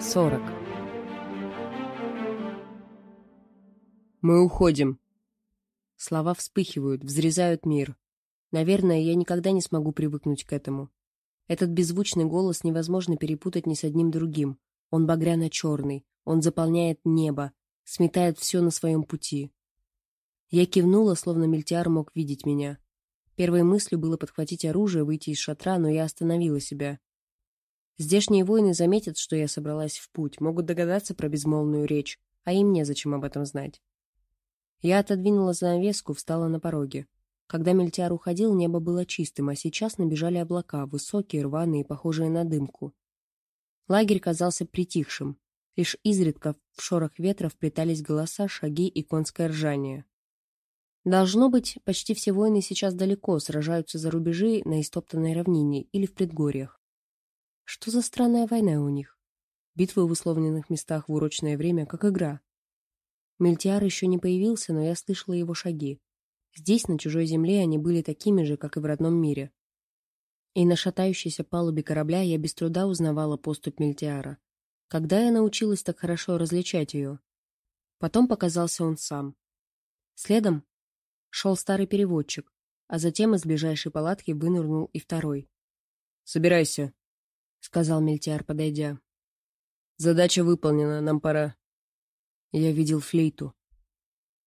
40. «Мы уходим!» Слова вспыхивают, взрезают мир. Наверное, я никогда не смогу привыкнуть к этому. Этот беззвучный голос невозможно перепутать ни с одним другим. Он багряно-черный, он заполняет небо, сметает все на своем пути. Я кивнула, словно Мельтиар мог видеть меня. Первой мыслью было подхватить оружие, выйти из шатра, но я остановила себя. Здешние воины заметят, что я собралась в путь, могут догадаться про безмолвную речь, а им незачем об этом знать. Я отодвинула занавеску, встала на пороге. Когда Мельтиар уходил, небо было чистым, а сейчас набежали облака, высокие, рваные, похожие на дымку. Лагерь казался притихшим. Лишь изредка в шорох ветра вплетались голоса, шаги и конское ржание. Должно быть, почти все воины сейчас далеко, сражаются за рубежи на истоптанной равнине или в предгорьях. Что за странная война у них? Битвы в условленных местах в урочное время, как игра. Мельтиар еще не появился, но я слышала его шаги. Здесь, на чужой земле, они были такими же, как и в родном мире. И на шатающейся палубе корабля я без труда узнавала поступь Мельтиара. Когда я научилась так хорошо различать ее? Потом показался он сам. Следом Шел старый переводчик, а затем из ближайшей палатки вынырнул и второй. «Собирайся», — сказал Мельтиар, подойдя. «Задача выполнена, нам пора». Я видел флейту.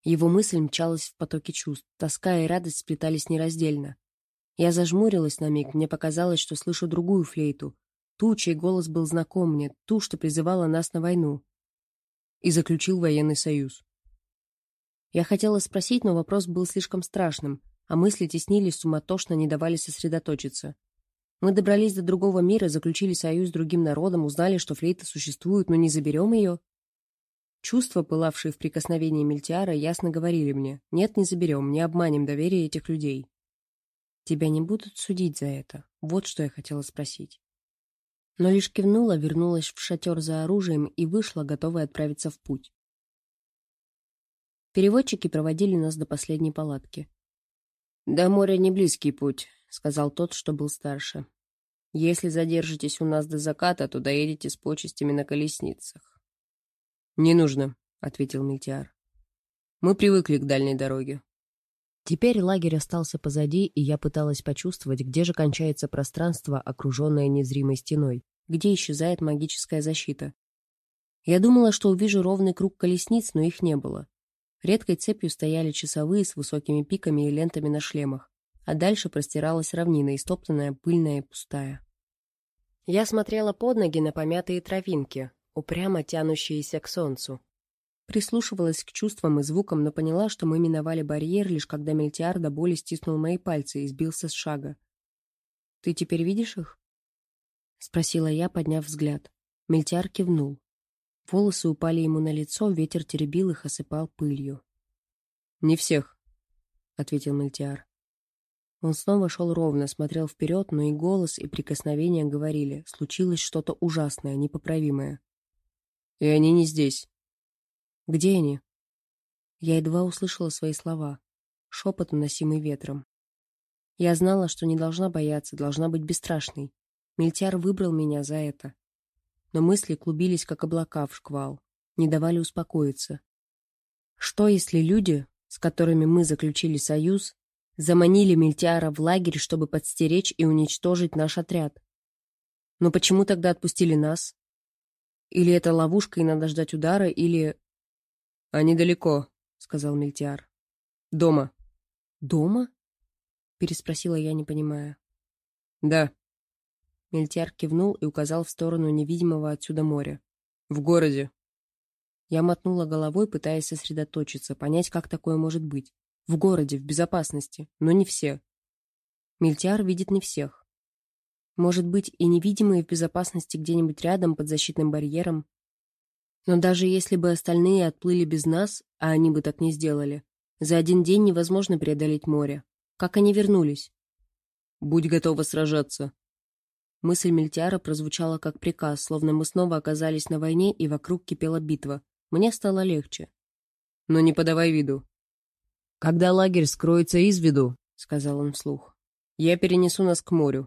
Его мысль мчалась в потоке чувств, тоска и радость сплетались нераздельно. Я зажмурилась на миг, мне показалось, что слышу другую флейту, ту, чей голос был знаком мне, ту, что призывала нас на войну. И заключил военный союз. Я хотела спросить, но вопрос был слишком страшным, а мысли теснились суматошно, не давали сосредоточиться. Мы добрались до другого мира, заключили союз с другим народом, узнали, что флейта существует, но не заберем ее? Чувства, пылавшие в прикосновении Мельтиара, ясно говорили мне, нет, не заберем, не обманем доверие этих людей. Тебя не будут судить за это? Вот что я хотела спросить. Но лишь кивнула, вернулась в шатер за оружием и вышла, готовая отправиться в путь. Переводчики проводили нас до последней палатки. «До моря не близкий путь», — сказал тот, что был старше. «Если задержитесь у нас до заката, то доедете с почестями на колесницах». «Не нужно», — ответил Мильтиар. «Мы привыкли к дальней дороге». Теперь лагерь остался позади, и я пыталась почувствовать, где же кончается пространство, окруженное незримой стеной, где исчезает магическая защита. Я думала, что увижу ровный круг колесниц, но их не было. Редкой цепью стояли часовые с высокими пиками и лентами на шлемах, а дальше простиралась равнина, истоптанная, пыльная и пустая. Я смотрела под ноги на помятые травинки, упрямо тянущиеся к солнцу. Прислушивалась к чувствам и звукам, но поняла, что мы миновали барьер, лишь когда Мельтиар до боли стиснул мои пальцы и сбился с шага. «Ты теперь видишь их?» — спросила я, подняв взгляд. Мельтиар кивнул. Волосы упали ему на лицо, ветер теребил их, осыпал пылью. «Не всех», — ответил Мальтиар. Он снова шел ровно, смотрел вперед, но и голос, и прикосновения говорили, случилось что-то ужасное, непоправимое. «И они не здесь». «Где они?» Я едва услышала свои слова, шепот, уносимый ветром. Я знала, что не должна бояться, должна быть бесстрашной. Мельтяр выбрал меня за это но мысли клубились, как облака в шквал, не давали успокоиться. Что, если люди, с которыми мы заключили союз, заманили Мельтиара в лагерь, чтобы подстеречь и уничтожить наш отряд? Но почему тогда отпустили нас? Или это ловушка, и надо ждать удара, или... — Они далеко, — сказал Мельтиар. — Дома. — Дома? — переспросила я, не понимая. — Да. Мельтяр кивнул и указал в сторону невидимого отсюда моря. «В городе». Я мотнула головой, пытаясь сосредоточиться, понять, как такое может быть. В городе, в безопасности, но не все. Мельтяр видит не всех. Может быть, и невидимые в безопасности где-нибудь рядом, под защитным барьером. Но даже если бы остальные отплыли без нас, а они бы так не сделали, за один день невозможно преодолеть море. Как они вернулись? «Будь готова сражаться», Мысль Мельтиара прозвучала как приказ, словно мы снова оказались на войне, и вокруг кипела битва. Мне стало легче. «Но не подавай виду». «Когда лагерь скроется из виду», — сказал он вслух, — «я перенесу нас к морю».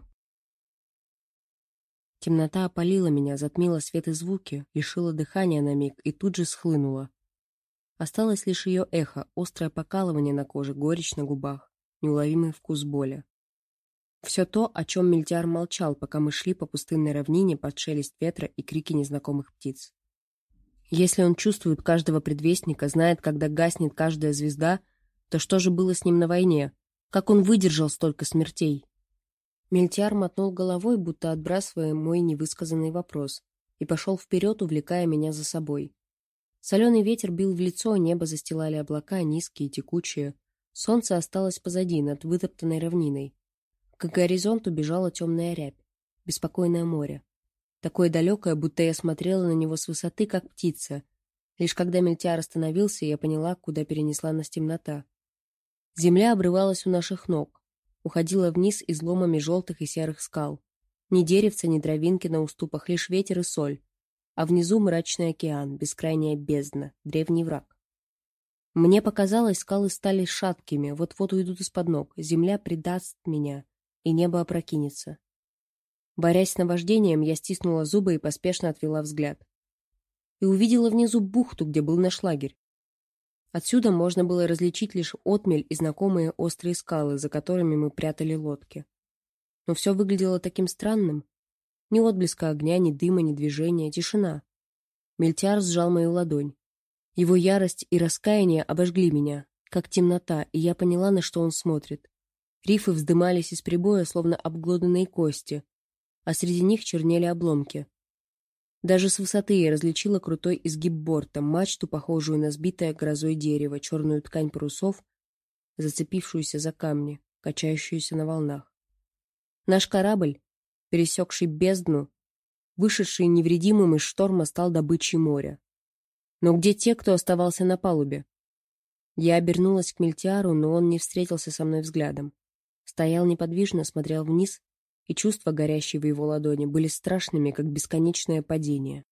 Темнота опалила меня, затмила свет и звуки, лишила дыхания на миг и тут же схлынула. Осталось лишь ее эхо, острое покалывание на коже, горечь на губах, неуловимый вкус боли. Все то, о чем Мельтиар молчал, пока мы шли по пустынной равнине под шелест ветра и крики незнакомых птиц. Если он чувствует каждого предвестника, знает, когда гаснет каждая звезда, то что же было с ним на войне? Как он выдержал столько смертей? Мельтиар мотнул головой, будто отбрасывая мой невысказанный вопрос, и пошел вперед, увлекая меня за собой. Соленый ветер бил в лицо, небо застилали облака, низкие, текучие. Солнце осталось позади, над вытоптанной равниной. К горизонту бежала темная рябь, беспокойное море. Такое далекое, будто я смотрела на него с высоты, как птица. Лишь когда Мельтиар остановился, я поняла, куда перенесла нас темнота. Земля обрывалась у наших ног уходила вниз изломами желтых и серых скал. Ни деревца, ни травинки на уступах, лишь ветер и соль. А внизу мрачный океан, бескрайняя бездна, древний враг. Мне показалось, скалы стали шаткими, вот-вот уйдут из-под ног, земля предаст меня, и небо опрокинется. Борясь с наваждением, я стиснула зубы и поспешно отвела взгляд. И увидела внизу бухту, где был наш лагерь. Отсюда можно было различить лишь отмель и знакомые острые скалы, за которыми мы прятали лодки. Но все выглядело таким странным. Ни отблеска огня, ни дыма, ни движения, тишина. Мельтяр сжал мою ладонь. Его ярость и раскаяние обожгли меня, как темнота, и я поняла, на что он смотрит. Рифы вздымались из прибоя, словно обглоданные кости, а среди них чернели обломки. Даже с высоты я различила крутой изгиб борта, мачту, похожую на сбитое грозой дерево, черную ткань парусов, зацепившуюся за камни, качающуюся на волнах. Наш корабль, пересекший бездну, вышедший невредимым из шторма, стал добычей моря. Но где те, кто оставался на палубе? Я обернулась к Мельтиару, но он не встретился со мной взглядом. Стоял неподвижно, смотрел вниз и чувства, горящие в его ладони, были страшными, как бесконечное падение.